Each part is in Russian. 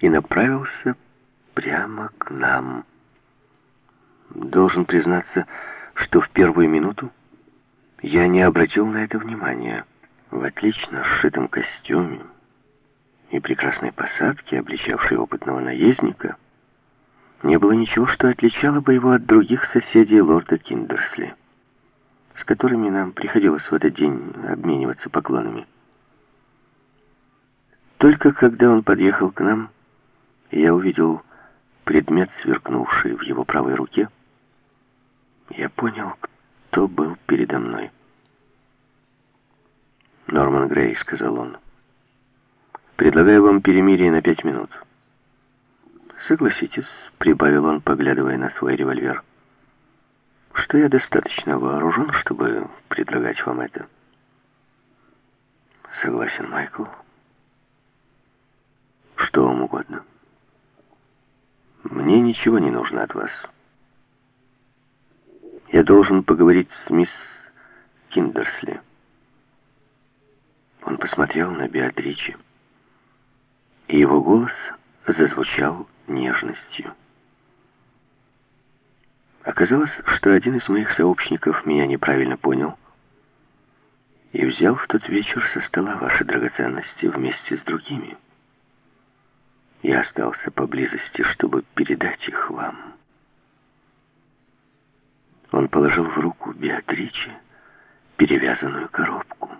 и направился прямо к нам. Должен признаться, что в первую минуту я не обратил на это внимания. В отлично сшитом костюме и прекрасной посадке, обличавшей опытного наездника, не было ничего, что отличало бы его от других соседей лорда Киндерсли, с которыми нам приходилось в этот день обмениваться поклонами. Только когда он подъехал к нам, я увидел предмет, сверкнувший в его правой руке, я понял, кто был передо мной. «Норман Грей», — сказал он, — «предлагаю вам перемирие на пять минут». «Согласитесь», — прибавил он, поглядывая на свой револьвер, — «что я достаточно вооружен, чтобы предлагать вам это». «Согласен, Майкл. Что вам угодно. Мне ничего не нужно от вас». Я должен поговорить с мисс Киндерсли. Он посмотрел на Беатричи, и его голос зазвучал нежностью. Оказалось, что один из моих сообщников меня неправильно понял и взял в тот вечер со стола ваши драгоценности вместе с другими. Я остался поблизости, чтобы передать их вам. Он положил в руку Беатриче перевязанную коробку.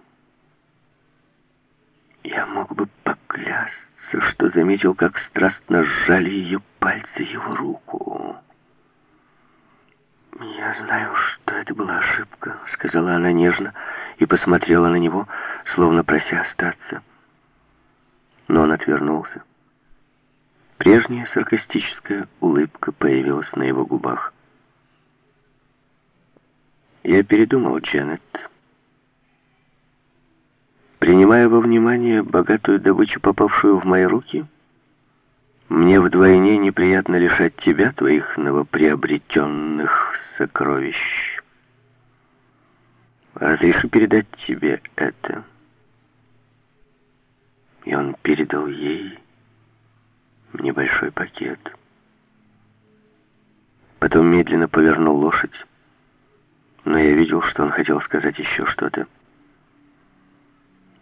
Я мог бы поклясться, что заметил, как страстно сжали ее пальцы его руку. «Я знаю, что это была ошибка», — сказала она нежно и посмотрела на него, словно прося остаться. Но он отвернулся. Прежняя саркастическая улыбка появилась на его губах. Я передумал, Дженнет. Принимая во внимание богатую добычу, попавшую в мои руки, мне вдвойне неприятно лишать тебя твоих новоприобретенных сокровищ. Разреши передать тебе это. И он передал ей небольшой пакет. Потом медленно повернул лошадь но я видел, что он хотел сказать еще что-то.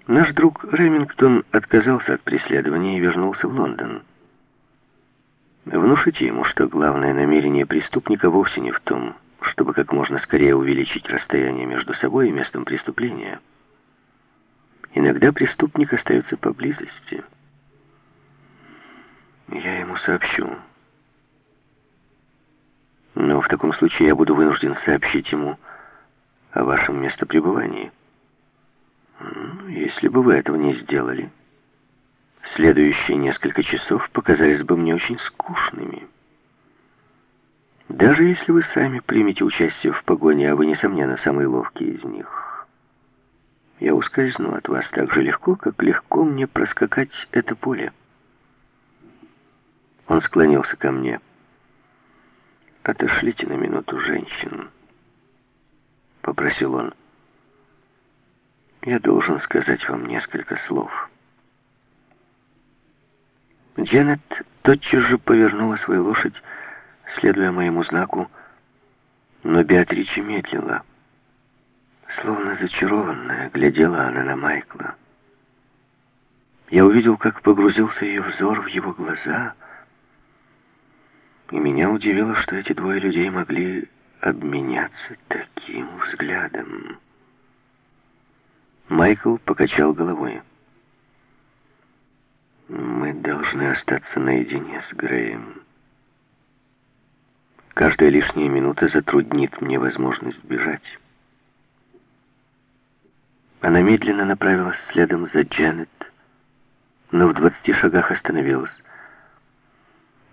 Наш друг Ремингтон отказался от преследования и вернулся в Лондон. Внушите ему, что главное намерение преступника вовсе не в том, чтобы как можно скорее увеличить расстояние между собой и местом преступления. Иногда преступник остается поблизости. Я ему сообщу. Но в таком случае я буду вынужден сообщить ему о вашем местопребывании. Если бы вы этого не сделали, следующие несколько часов показались бы мне очень скучными. Даже если вы сами примете участие в погоне, а вы, несомненно, самый ловкий из них, я ускользну от вас так же легко, как легко мне проскакать это поле. Он склонился ко мне. «Отошлите на минуту женщин» попросил он. «Я должен сказать вам несколько слов». Дженнет тотчас же повернула свою лошадь, следуя моему знаку, но Беатрича медлила. Словно зачарованная, глядела она на Майкла. Я увидел, как погрузился ее взор в его глаза, и меня удивило, что эти двое людей могли обменяться таким взглядом. Майкл покачал головой. Мы должны остаться наедине с Греем. Каждая лишняя минута затруднит мне возможность бежать. Она медленно направилась следом за Дженнет, но в двадцати шагах остановилась.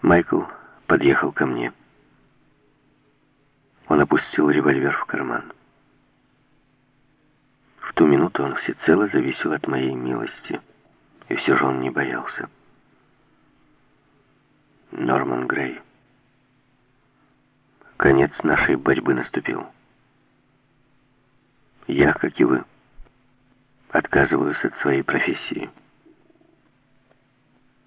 Майкл подъехал ко мне. Он опустил револьвер в карман. В ту минуту он всецело зависел от моей милости, и все же он не боялся. Норман Грей. Конец нашей борьбы наступил. Я, как и вы, отказываюсь от своей профессии.